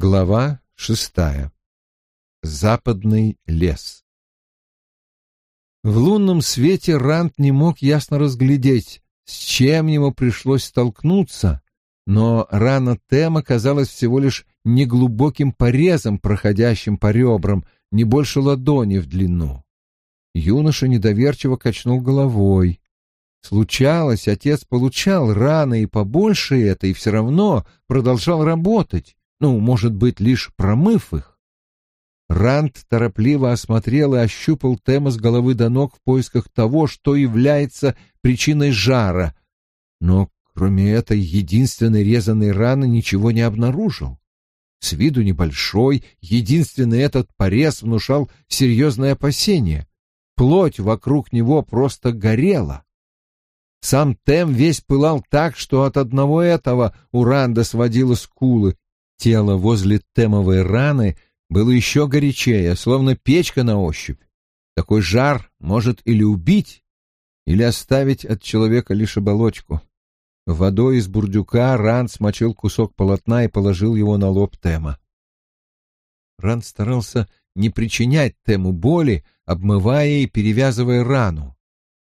Глава шестая. Западный лес. В лунном свете Рант не мог ясно разглядеть, с чем ему пришлось столкнуться, но рана Тема казалась всего лишь неглубоким порезом, проходящим по ребрам, не больше ладони в длину. Юноша недоверчиво качнул головой. Случалось, отец получал раны и побольше это, и все равно продолжал работать ну, может быть, лишь промыв их. Ранд торопливо осмотрел и ощупал Тема с головы до ног в поисках того, что является причиной жара, но кроме этой единственной резаной раны ничего не обнаружил. С виду небольшой, единственный этот порез внушал серьезное опасение. Плоть вокруг него просто горела. Сам Тем весь пылал так, что от одного этого у Ранда сводило скулы, Тело возле темовой раны было еще горячее, словно печка на ощупь. Такой жар может или убить, или оставить от человека лишь оболочку. Водой из бурдюка Ран смочил кусок полотна и положил его на лоб Тема. Ран старался не причинять Тему боли, обмывая и перевязывая рану.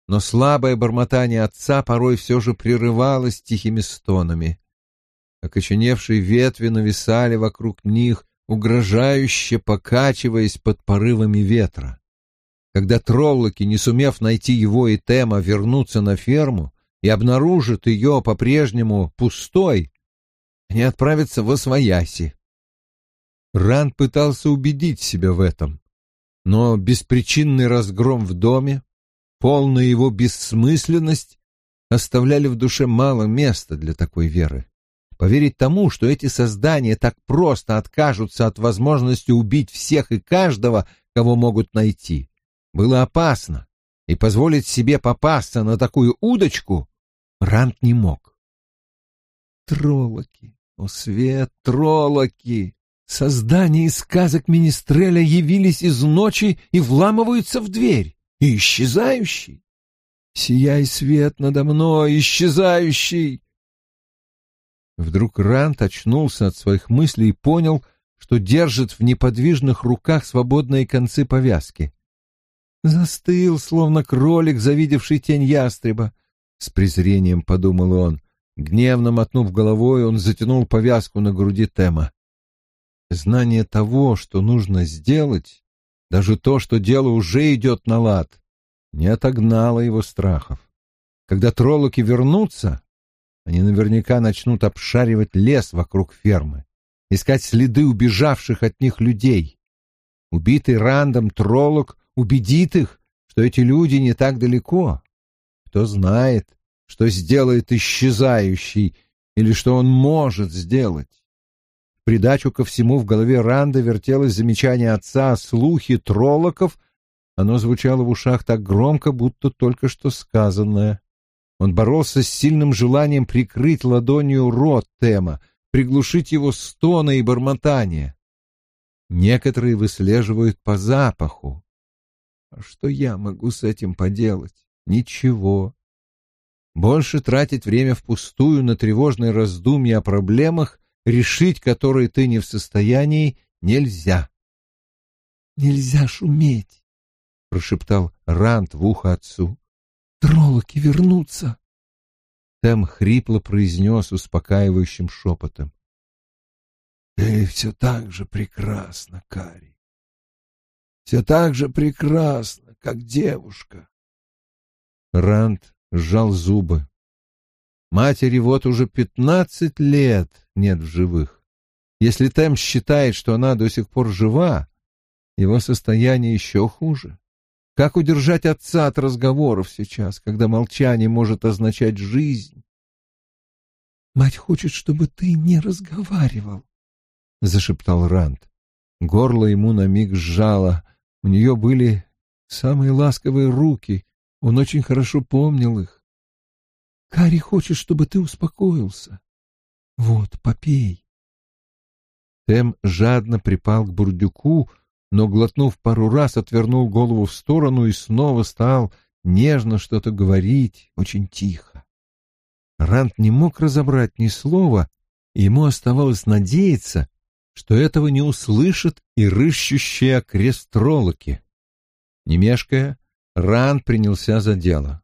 Но слабое бормотание отца порой все же прерывалось тихими стонами. Окоченевшие ветви нависали вокруг них, угрожающе покачиваясь под порывами ветра. Когда троллоки, не сумев найти его и Тема, вернутся на ферму и обнаружат ее по-прежнему пустой, они отправятся в Освояси. Ран пытался убедить себя в этом, но беспричинный разгром в доме, полная его бессмысленность оставляли в душе мало места для такой веры. Поверить тому, что эти создания так просто откажутся от возможности убить всех и каждого, кого могут найти, было опасно, и позволить себе попасться на такую удочку Рант не мог. Троллоки, о свет, троллоки! Создания из сказок Министреля явились из ночи и вламываются в дверь, и исчезающий. Сияй свет надо мной, исчезающий! Вдруг Рант очнулся от своих мыслей и понял, что держит в неподвижных руках свободные концы повязки. Застыл, словно кролик, завидевший тень ястреба. С презрением подумал он. Гневно мотнув головой, он затянул повязку на груди Тема. Знание того, что нужно сделать, даже то, что дело уже идет на лад, не отогнало его страхов. Когда троллоки вернутся, они наверняка начнут обшаривать лес вокруг фермы, искать следы убежавших от них людей. Убитый рандом троллок убедит их, что эти люди не так далеко. Кто знает, что сделает исчезающий или что он может сделать. В придачу ко всему в голове Ранда вертелось замечание отца о слухе троллоков, оно звучало в ушах так громко, будто только что сказанное. Он боролся с сильным желанием прикрыть ладонью рот Тема, приглушить его стоны и бормотания. Некоторые выслеживают по запаху. А что я могу с этим поделать? Ничего. Больше тратить время впустую на тревожные раздумья о проблемах, решить которые ты не в состоянии, нельзя. «Нельзя шуметь», — прошептал Рант в ухо отцу. Троллоки вернутся. Тем хрипло произнес успокаивающим шепотом. Ты все так же прекрасна, Кари. Все так же прекрасна, как девушка. Ранд сжал зубы. Матери вот уже пятнадцать лет нет в живых. Если Тем считает, что она до сих пор жива, его состояние еще хуже. Как удержать отца от разговоров сейчас, когда молчание может означать жизнь? «Мать хочет, чтобы ты не разговаривал», — зашептал Ранд. Горло ему на миг сжало. У нее были самые ласковые руки. Он очень хорошо помнил их. «Кари хочет, чтобы ты успокоился. Вот, попей». Тем жадно припал к бурдюку, но, глотнув пару раз, отвернул голову в сторону и снова стал нежно что-то говорить, очень тихо. Рант не мог разобрать ни слова, и ему оставалось надеяться, что этого не услышат и рыщущие окрест троллоки. Не мешкая, Ран принялся за дело.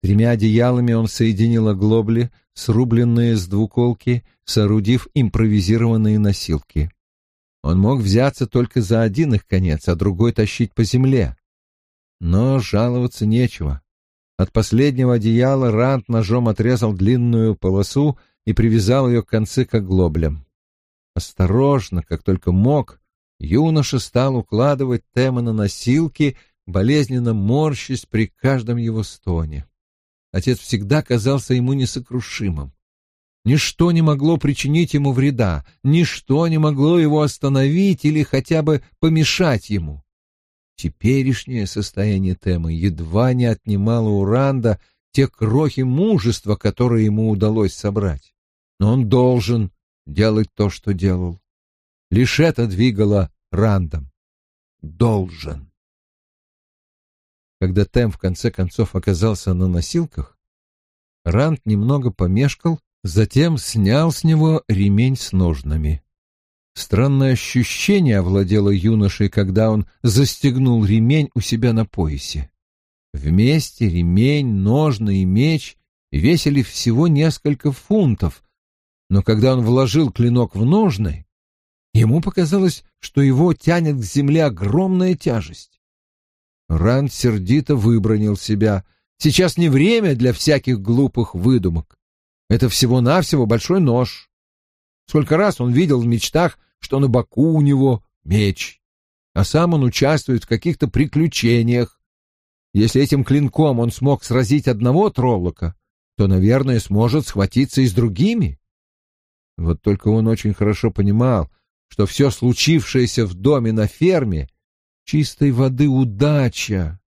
Тремя одеялами он соединил оглобли, срубленные с двуколки, соорудив импровизированные носилки. Он мог взяться только за один их конец, а другой тащить по земле. Но жаловаться нечего. От последнего одеяла Рант ножом отрезал длинную полосу и привязал ее к концы к оглоблям. Осторожно, как только мог, юноша стал укладывать Тема на носилки, болезненно морщась при каждом его стоне. Отец всегда казался ему несокрушимым. Ничто не могло причинить ему вреда, ничто не могло его остановить или хотя бы помешать ему. Теперешнее состояние Темы едва не отнимало у Ранда те крохи мужества, которые ему удалось собрать. Но он должен делать то, что делал. Лишь это двигало Рандом. Должен. Когда Тем в конце концов оказался на носилках, Ранд немного помешкал Затем снял с него ремень с ножнами. Странное ощущение овладело юношей, когда он застегнул ремень у себя на поясе. Вместе ремень, ножны и меч весили всего несколько фунтов, но когда он вложил клинок в ножны, ему показалось, что его тянет к земле огромная тяжесть. Ранд сердито выбронил себя. Сейчас не время для всяких глупых выдумок. Это всего-навсего большой нож. Сколько раз он видел в мечтах, что на боку у него меч, а сам он участвует в каких-то приключениях. Если этим клинком он смог сразить одного троллока, то, наверное, сможет схватиться и с другими. Вот только он очень хорошо понимал, что все случившееся в доме на ферме — чистой воды удача,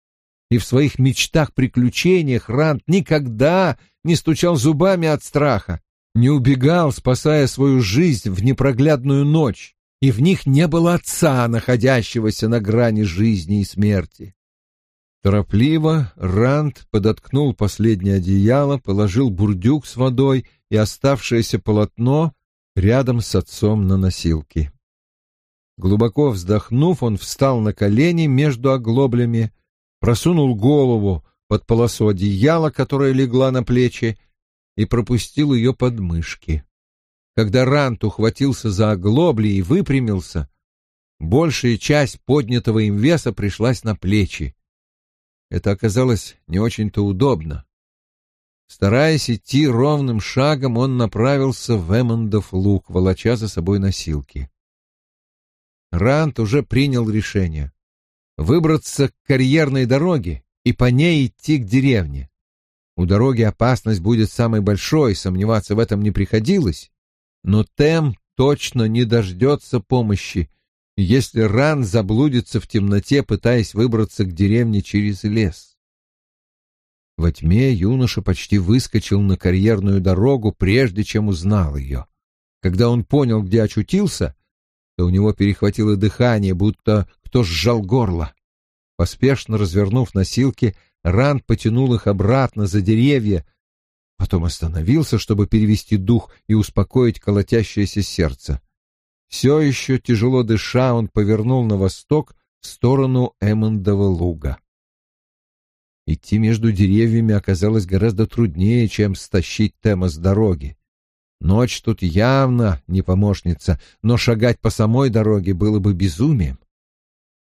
и в своих мечтах-приключениях Рант никогда не стучал зубами от страха, не убегал, спасая свою жизнь в непроглядную ночь, и в них не было отца, находящегося на грани жизни и смерти. Торопливо Рант подоткнул последнее одеяло, положил бурдюк с водой и оставшееся полотно рядом с отцом на носилке. Глубоко вздохнув, он встал на колени между оглоблями, просунул голову под полосу одеяла, которая легла на плечи, и пропустил ее под мышки. Когда Рант ухватился за оглобли и выпрямился, большая часть поднятого им веса пришлась на плечи. Это оказалось не очень-то удобно. Стараясь идти ровным шагом, он направился в Эммондов луг, волоча за собой носилки. Рант уже принял решение выбраться к карьерной дороге и по ней идти к деревне. У дороги опасность будет самой большой, сомневаться в этом не приходилось, но Тем точно не дождется помощи, если Ран заблудится в темноте, пытаясь выбраться к деревне через лес. Во тьме юноша почти выскочил на карьерную дорогу, прежде чем узнал ее. Когда он понял, где очутился, то у него перехватило дыхание, будто кто сжал горло. Поспешно развернув носилки, Ранд потянул их обратно за деревья, потом остановился, чтобы перевести дух и успокоить колотящееся сердце. Все еще тяжело дыша, он повернул на восток в сторону Эммондова луга. Идти между деревьями оказалось гораздо труднее, чем стащить Тема с дороги. Ночь тут явно не помощница, но шагать по самой дороге было бы безумием.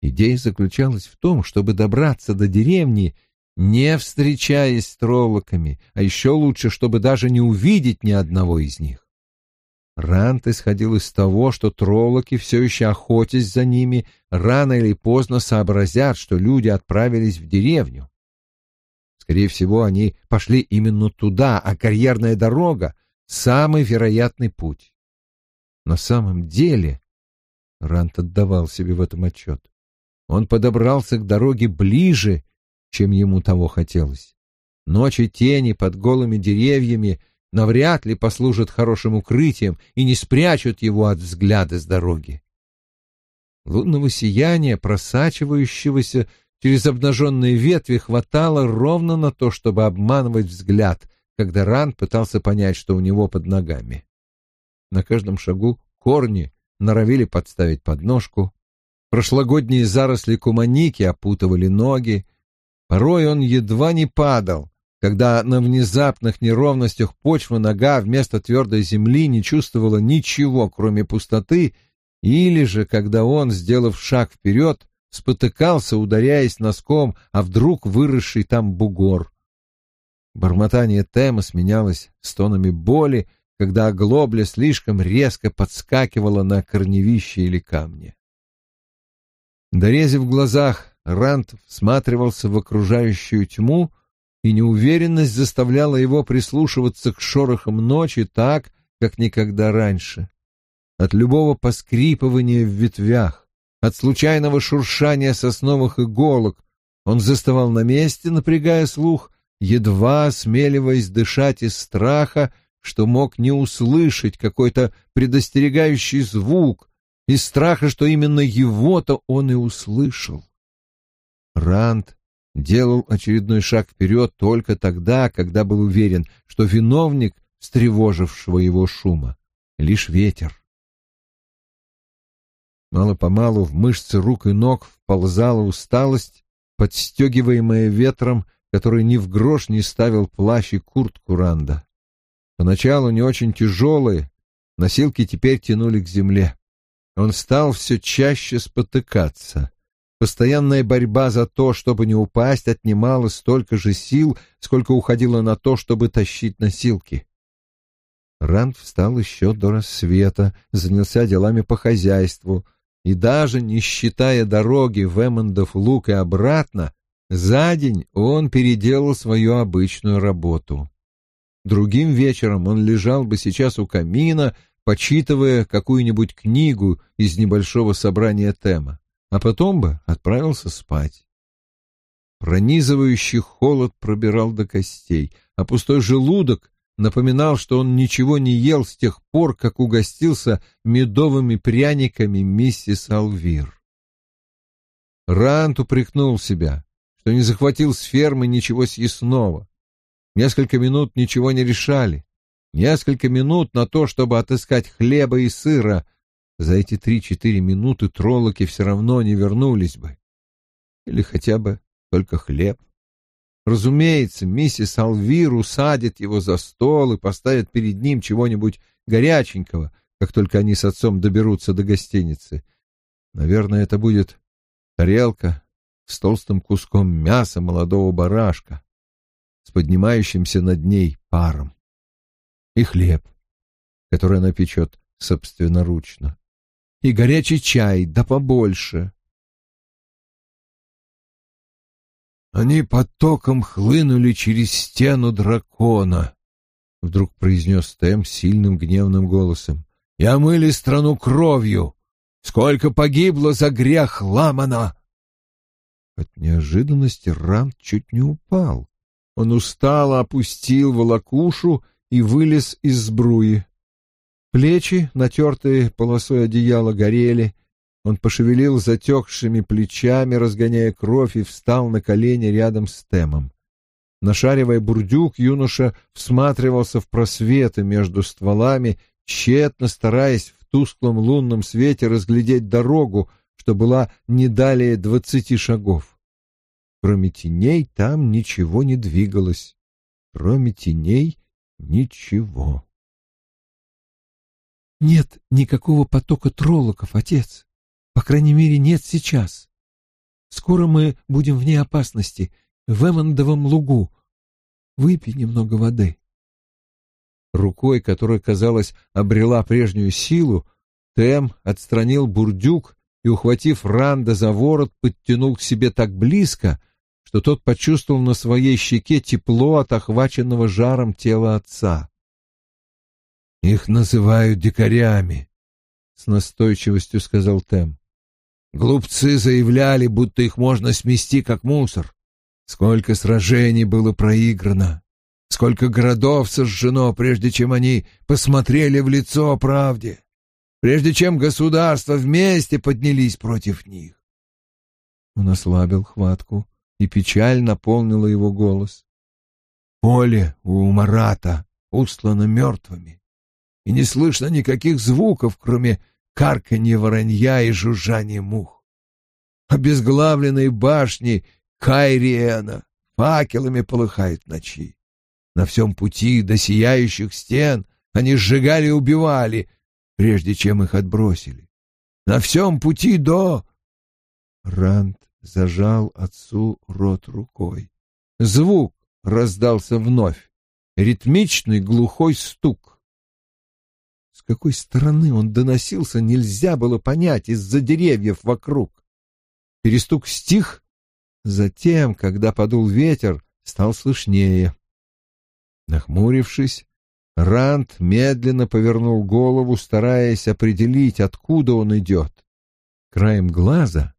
Идея заключалась в том, чтобы добраться до деревни, не встречаясь с троллоками, а еще лучше, чтобы даже не увидеть ни одного из них. Рант исходил из того, что троллоки, все еще охотясь за ними, рано или поздно сообразят, что люди отправились в деревню. Скорее всего, они пошли именно туда, а карьерная дорога — самый вероятный путь. На самом деле, Рант отдавал себе в этом отчет, он подобрался к дороге ближе, чем ему того хотелось. Ночи тени под голыми деревьями навряд ли послужат хорошим укрытием и не спрячут его от взгляда с дороги. Лунного сияния, просачивающегося через обнаженные ветви, хватало ровно на то, чтобы обманывать взгляд, когда Ран пытался понять, что у него под ногами. На каждом шагу корни норовили подставить подножку. Прошлогодние заросли куманики опутывали ноги. Порой он едва не падал, когда на внезапных неровностях почвы нога вместо твердой земли не чувствовала ничего, кроме пустоты, или же когда он, сделав шаг вперед, спотыкался, ударяясь носком, а вдруг выросший там бугор. Бормотание Тема сменялось стонами боли, когда оглобля слишком резко подскакивала на корневище или камне. Дорезив в глазах, Рант всматривался в окружающую тьму, и неуверенность заставляла его прислушиваться к шорохам ночи так, как никогда раньше. От любого поскрипывания в ветвях, от случайного шуршания сосновых иголок он заставал на месте, напрягая слух, едва осмеливаясь дышать из страха, что мог не услышать какой-то предостерегающий звук, из страха, что именно его-то он и услышал. Ранд делал очередной шаг вперед только тогда, когда был уверен, что виновник встревожившего его шума — лишь ветер. Мало-помалу в мышцы рук и ног вползала усталость, подстегиваемая ветром, который ни в грош не ставил плащ и куртку Ранда. Поначалу не очень тяжелые, носилки теперь тянули к земле. Он стал все чаще спотыкаться. Постоянная борьба за то, чтобы не упасть, отнимала столько же сил, сколько уходило на то, чтобы тащить носилки. Ранд встал еще до рассвета, занялся делами по хозяйству, и даже не считая дороги в Эммондов луг и обратно, за день он переделал свою обычную работу. Другим вечером он лежал бы сейчас у камина, почитывая какую-нибудь книгу из небольшого собрания тема, а потом бы отправился спать. Пронизывающий холод пробирал до костей, а пустой желудок напоминал, что он ничего не ел с тех пор, как угостился медовыми пряниками миссис Алвир. Рант упрекнул себя что не захватил с фермы ничего съестного. Несколько минут ничего не решали. Несколько минут на то, чтобы отыскать хлеба и сыра. За эти три-четыре минуты троллоки все равно не вернулись бы. Или хотя бы только хлеб. Разумеется, миссис Алвир усадит его за стол и поставит перед ним чего-нибудь горяченького, как только они с отцом доберутся до гостиницы. Наверное, это будет тарелка с толстым куском мяса молодого барашка, с поднимающимся над ней паром, и хлеб, который она печет собственноручно, и горячий чай, да побольше. Они потоком хлынули через стену дракона, — вдруг произнес Тэм сильным гневным голосом. — И омыли страну кровью. Сколько погибло за грех Ламана! От неожиданности Рант чуть не упал. Он устало опустил волокушу и вылез из сбруи. Плечи, натертые полосой одеяла, горели. Он пошевелил затекшими плечами, разгоняя кровь, и встал на колени рядом с Темом. Нашаривая бурдюк, юноша всматривался в просветы между стволами, тщетно стараясь в тусклом лунном свете разглядеть дорогу, что была не далее двадцати шагов. Кроме теней там ничего не двигалось. Кроме теней ничего. Нет никакого потока троллоков, отец. По крайней мере, нет сейчас. Скоро мы будем вне опасности, в Эммондовом лугу. Выпей немного воды. Рукой, которая, казалось, обрела прежнюю силу, Тем отстранил бурдюк и, ухватив Ранда за ворот, подтянул к себе так близко, что тот почувствовал на своей щеке тепло от охваченного жаром тела отца. «Их называют дикарями», — с настойчивостью сказал Тем. «Глупцы заявляли, будто их можно смести, как мусор. Сколько сражений было проиграно, сколько городов сожжено, прежде чем они посмотрели в лицо правде прежде чем государства вместе поднялись против них. Он ослабил хватку, и печаль наполнила его голос. Поле у Марата устлано мертвыми, и не слышно никаких звуков, кроме карканье воронья и жужжание мух. Обезглавленные башни Кайриена факелами полыхают ночи. На всем пути до сияющих стен они сжигали и убивали, прежде чем их отбросили. На всем пути до... Ранд зажал отцу рот рукой. Звук раздался вновь. Ритмичный глухой стук. С какой стороны он доносился, нельзя было понять из-за деревьев вокруг. Перестук стих, затем, когда подул ветер, стал слышнее. Нахмурившись, Ранд медленно повернул голову, стараясь определить, откуда он идет. Краем глаза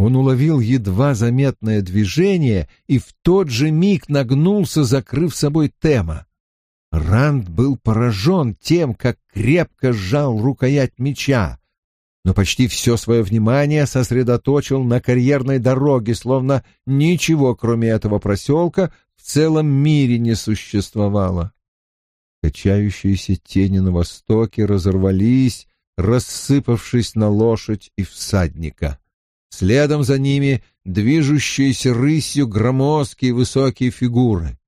он уловил едва заметное движение и в тот же миг нагнулся, закрыв собой Тема. Ранд был поражен тем, как крепко сжал рукоять меча, но почти все свое внимание сосредоточил на карьерной дороге, словно ничего, кроме этого проселка, в целом мире не существовало. Качающиеся тени на востоке разорвались, рассыпавшись на лошадь и всадника. Следом за ними движущиеся рысью громоздкие высокие фигуры.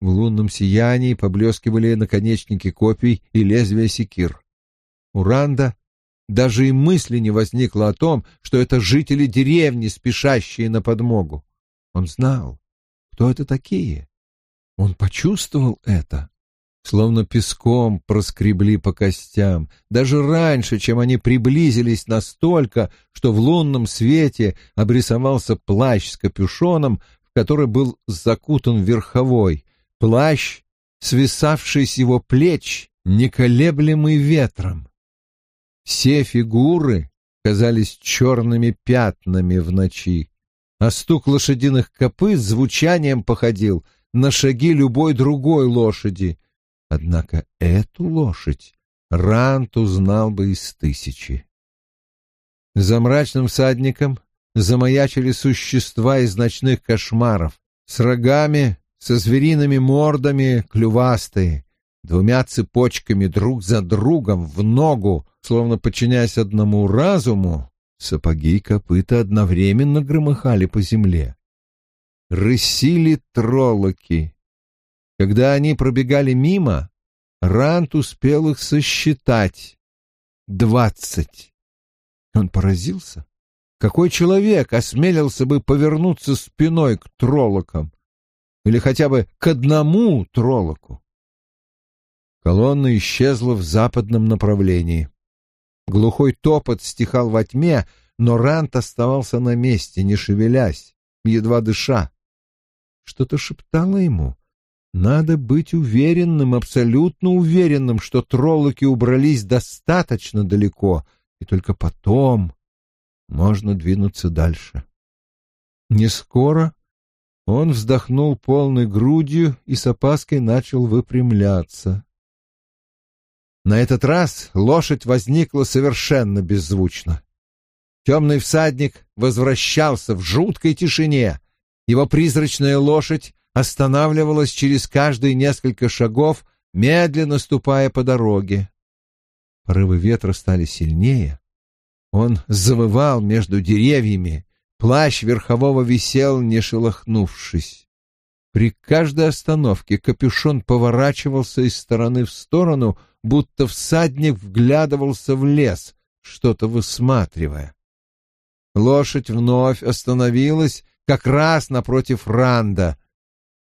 В лунном сиянии поблескивали наконечники копий и лезвия секир. У Ранда даже и мысли не возникло о том, что это жители деревни, спешащие на подмогу. Он знал, кто это такие. Он почувствовал это словно песком проскребли по костям, даже раньше, чем они приблизились настолько, что в лунном свете обрисовался плащ с капюшоном, в который был закутан верховой, плащ, свисавший с его плеч, неколеблемый ветром. Все фигуры казались черными пятнами в ночи, а стук лошадиных копыт звучанием походил на шаги любой другой лошади — Однако эту лошадь Рант узнал бы из тысячи. За мрачным всадником замаячили существа из ночных кошмаров, с рогами, со звериными мордами, клювастые, двумя цепочками друг за другом в ногу, словно подчиняясь одному разуму, сапоги и копыта одновременно громыхали по земле. Рысили троллоки, когда они пробегали мимо, Рант успел их сосчитать. Двадцать. Он поразился. Какой человек осмелился бы повернуться спиной к троллокам? Или хотя бы к одному троллоку? Колонна исчезла в западном направлении. Глухой топот стихал во тьме, но Рант оставался на месте, не шевелясь, едва дыша. Что-то шептало ему. Надо быть уверенным, абсолютно уверенным, что троллоки убрались достаточно далеко, и только потом можно двинуться дальше. Не скоро он вздохнул полной грудью и с опаской начал выпрямляться. На этот раз лошадь возникла совершенно беззвучно. Темный всадник возвращался в жуткой тишине. Его призрачная лошадь останавливалась через каждые несколько шагов, медленно ступая по дороге. Порывы ветра стали сильнее. Он завывал между деревьями, плащ верхового висел, не шелохнувшись. При каждой остановке капюшон поворачивался из стороны в сторону, будто всадник вглядывался в лес, что-то высматривая. Лошадь вновь остановилась как раз напротив Ранда,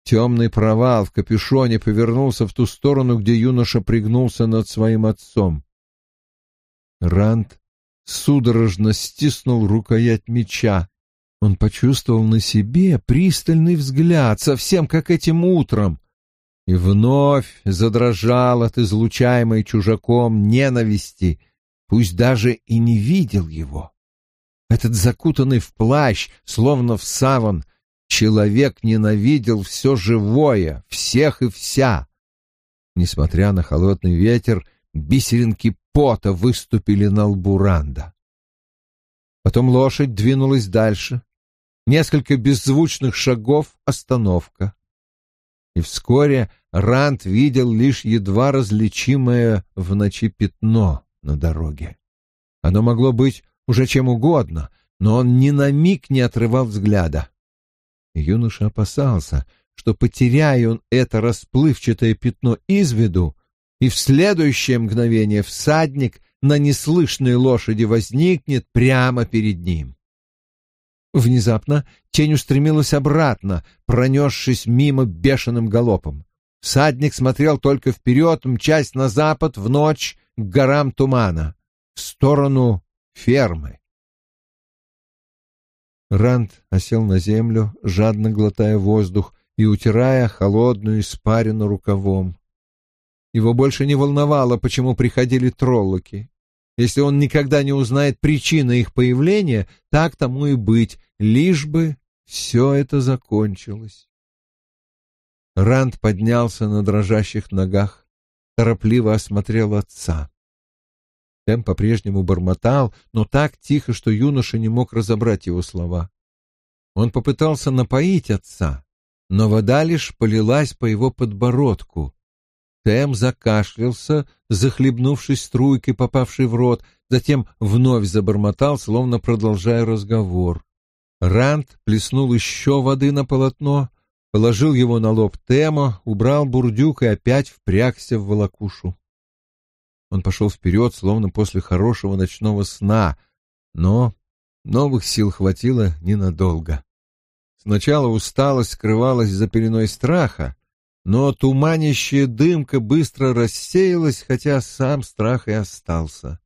Темный провал в капюшоне повернулся в ту сторону, где юноша пригнулся над своим отцом. Ранд судорожно стиснул рукоять меча. Он почувствовал на себе пристальный взгляд, совсем как этим утром, и вновь задрожал от излучаемой чужаком ненависти, пусть даже и не видел его. Этот закутанный в плащ, словно в саван, Человек ненавидел все живое, всех и вся. Несмотря на холодный ветер, бисеринки пота выступили на лбу Ранда. Потом лошадь двинулась дальше. Несколько беззвучных шагов — остановка. И вскоре Ранд видел лишь едва различимое в ночи пятно на дороге. Оно могло быть уже чем угодно, но он ни на миг не отрывал взгляда. Юноша опасался, что, потеряя он это расплывчатое пятно из виду, и в следующее мгновение всадник на неслышной лошади возникнет прямо перед ним. Внезапно тень устремилась обратно, пронесшись мимо бешеным галопом. Всадник смотрел только вперед, мчась на запад в ночь к горам тумана, в сторону фермы. Ранд осел на землю, жадно глотая воздух и утирая холодную испарину рукавом. Его больше не волновало, почему приходили троллоки. Если он никогда не узнает причины их появления, так тому и быть, лишь бы все это закончилось. Ранд поднялся на дрожащих ногах, торопливо осмотрел отца. Тем по-прежнему бормотал, но так тихо, что юноша не мог разобрать его слова. Он попытался напоить отца, но вода лишь полилась по его подбородку. Тем закашлялся, захлебнувшись струйкой, попавшей в рот, затем вновь забормотал, словно продолжая разговор. Ранд плеснул еще воды на полотно, положил его на лоб Тема, убрал бурдюк и опять впрягся в волокушу. Он пошел вперед, словно после хорошего ночного сна, но новых сил хватило ненадолго. Сначала усталость скрывалась за пеленой страха, но туманящая дымка быстро рассеялась, хотя сам страх и остался.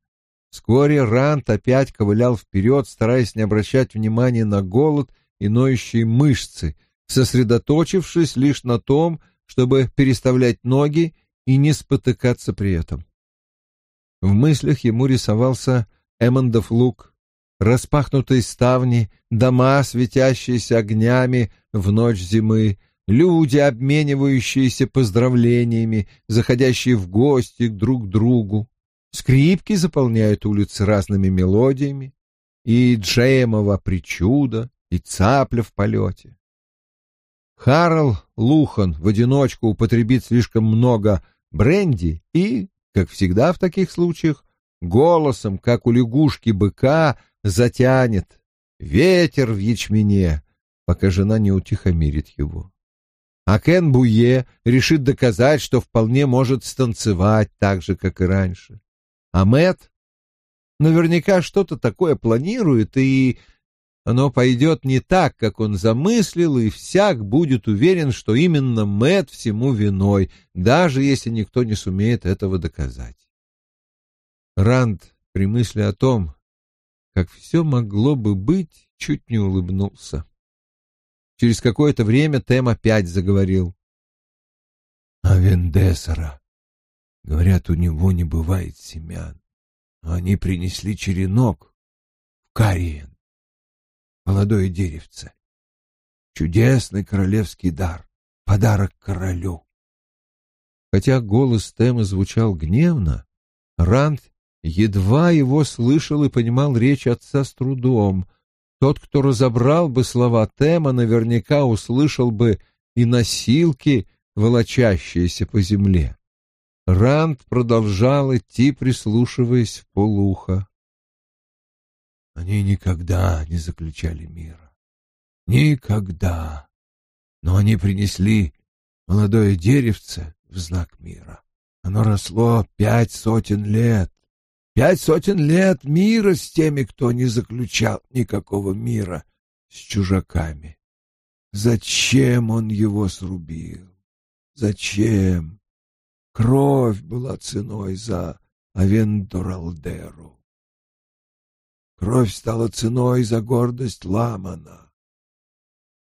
Вскоре Рант опять ковылял вперед, стараясь не обращать внимания на голод и ноющие мышцы, сосредоточившись лишь на том, чтобы переставлять ноги и не спотыкаться при этом. В мыслях ему рисовался Эммондов луг, распахнутые ставни, дома, светящиеся огнями в ночь зимы, люди, обменивающиеся поздравлениями, заходящие в гости друг к другу. Скрипки заполняют улицы разными мелодиями, и Джеймова причуда, и цапля в полете. Харл Лухан в одиночку употребит слишком много бренди и, как всегда в таких случаях, голосом, как у лягушки-быка, затянет ветер в ячмене, пока жена не утихомирит его. А Кен Буе решит доказать, что вполне может станцевать так же, как и раньше. А Мэт наверняка что-то такое планирует, и оно пойдет не так, как он замыслил, и всяк будет уверен, что именно Мэт всему виной, даже если никто не сумеет этого доказать. Ранд при мысли о том, как все могло бы быть, чуть не улыбнулся. Через какое-то время Тем опять заговорил. «А Вендесера, говорят, у него не бывает семян, они принесли черенок в Кариен, молодое деревце. Чудесный королевский дар, подарок королю». Хотя голос Тема звучал гневно, Ранд едва его слышал и понимал речь отца с трудом. Тот, кто разобрал бы слова Тема, наверняка услышал бы и носилки, волочащиеся по земле. Ранд продолжал идти, прислушиваясь в полухо. Они никогда не заключали мира. Никогда. Но они принесли молодое деревце в знак мира. Оно росло пять сотен лет. Пять сотен лет мира с теми, кто не заключал никакого мира с чужаками. Зачем он его срубил? Зачем? Кровь была ценой за Авендоралдеру. Кровь стала ценой за гордость Ламана.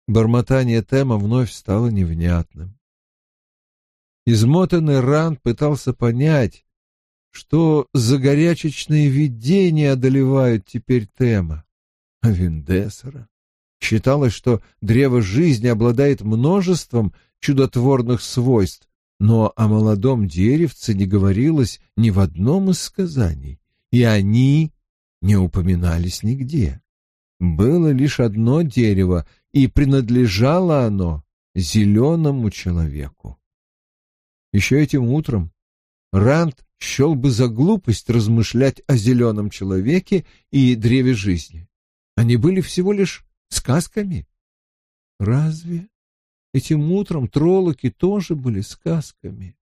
Бормотание Тема вновь стало невнятным. Измотанный Ранд пытался понять, что за горячечные видения одолевают теперь Тема. А Виндесера считалось, что древо жизни обладает множеством чудотворных свойств, но о молодом деревце не говорилось ни в одном из сказаний, и они не упоминались нигде. Было лишь одно дерево, и принадлежало оно зеленому человеку. Еще этим утром Ранд счел бы за глупость размышлять о зеленом человеке и древе жизни. Они были всего лишь сказками. Разве этим утром троллоки тоже были сказками?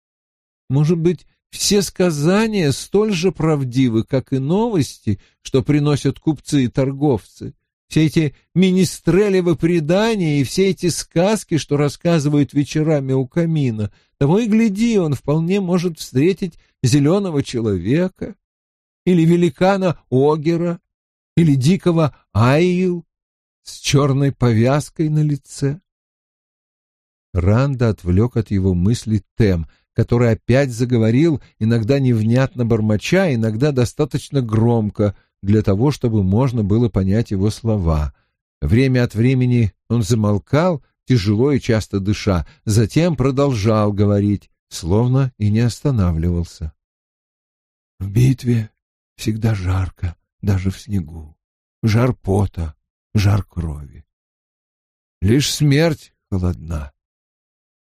Может быть, все сказания столь же правдивы, как и новости, что приносят купцы и торговцы. Все эти министрелевы предания и все эти сказки, что рассказывают вечерами у камина, того и гляди, он вполне может встретить зеленого человека или великана Огера или дикого Аил с черной повязкой на лице. Ранда отвлек от его мыслей Тем, который опять заговорил, иногда невнятно бормоча, иногда достаточно громко, для того, чтобы можно было понять его слова. Время от времени он замолкал, тяжело и часто дыша, затем продолжал говорить, словно и не останавливался. В битве всегда жарко, даже в снегу. Жар пота, жар крови. Лишь смерть холодна.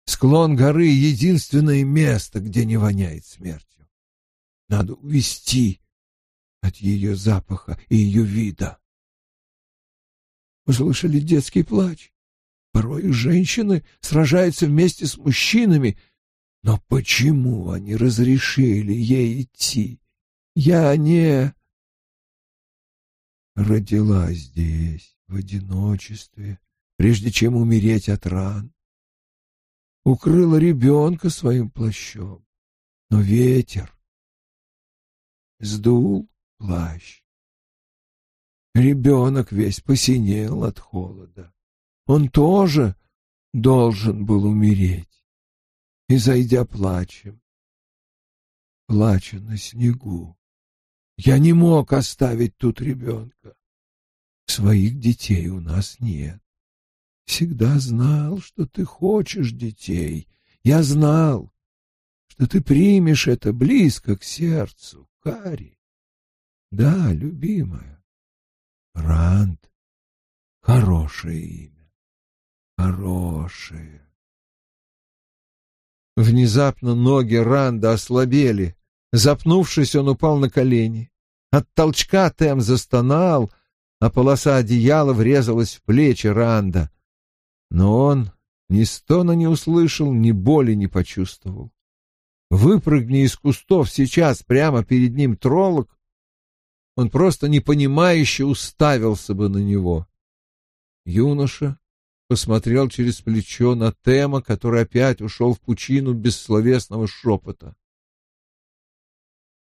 Склон горы — единственное место, где не воняет смертью. Надо увести от ее запаха и ее вида. Услышали детский плач. Порой женщины сражаются вместе с мужчинами. Но почему они разрешили ей идти? Я не... Родила здесь, в одиночестве, прежде чем умереть от ран укрыла ребенка своим плащом, но ветер сдул плащ. Ребенок весь посинел от холода. Он тоже должен был умереть. И, зайдя плачем, плача на снегу, я не мог оставить тут ребенка. Своих детей у нас нет. Всегда знал, что ты хочешь детей. Я знал, что ты примешь это близко к сердцу, Кари. Да, любимая. Ранд. Хорошее имя. Хорошее. Внезапно ноги Ранда ослабели. Запнувшись, он упал на колени. От толчка Тем застонал, а полоса одеяла врезалась в плечи Ранда. Но он ни стона не услышал, ни боли не почувствовал. Выпрыгни из кустов сейчас прямо перед ним троллок, он просто непонимающе уставился бы на него. Юноша посмотрел через плечо на Тема, который опять ушел в пучину бессловесного шепота.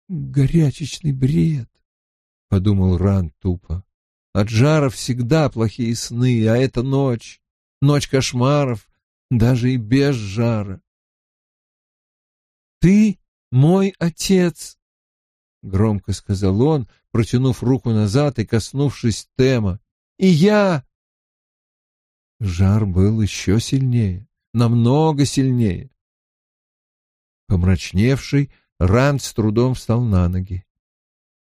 «Горячечный бред», — подумал Ран тупо. «От жара всегда плохие сны, а это ночь ночь кошмаров, даже и без жара. «Ты мой отец!» — громко сказал он, протянув руку назад и коснувшись Тема. «И я...» Жар был еще сильнее, намного сильнее. Помрачневший, Ранд с трудом встал на ноги.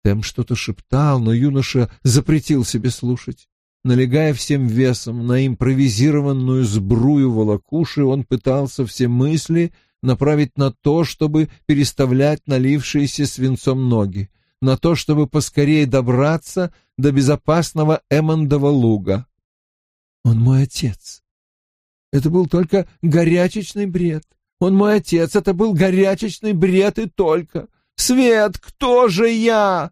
Тем что-то шептал, но юноша запретил себе слушать. Налегая всем весом на импровизированную сбрую волокуши, он пытался все мысли направить на то, чтобы переставлять налившиеся свинцом ноги, на то, чтобы поскорее добраться до безопасного Эммондова луга. Он мой отец. Это был только горячечный бред. Он мой отец, это был горячечный бред и только. Свет, кто же я?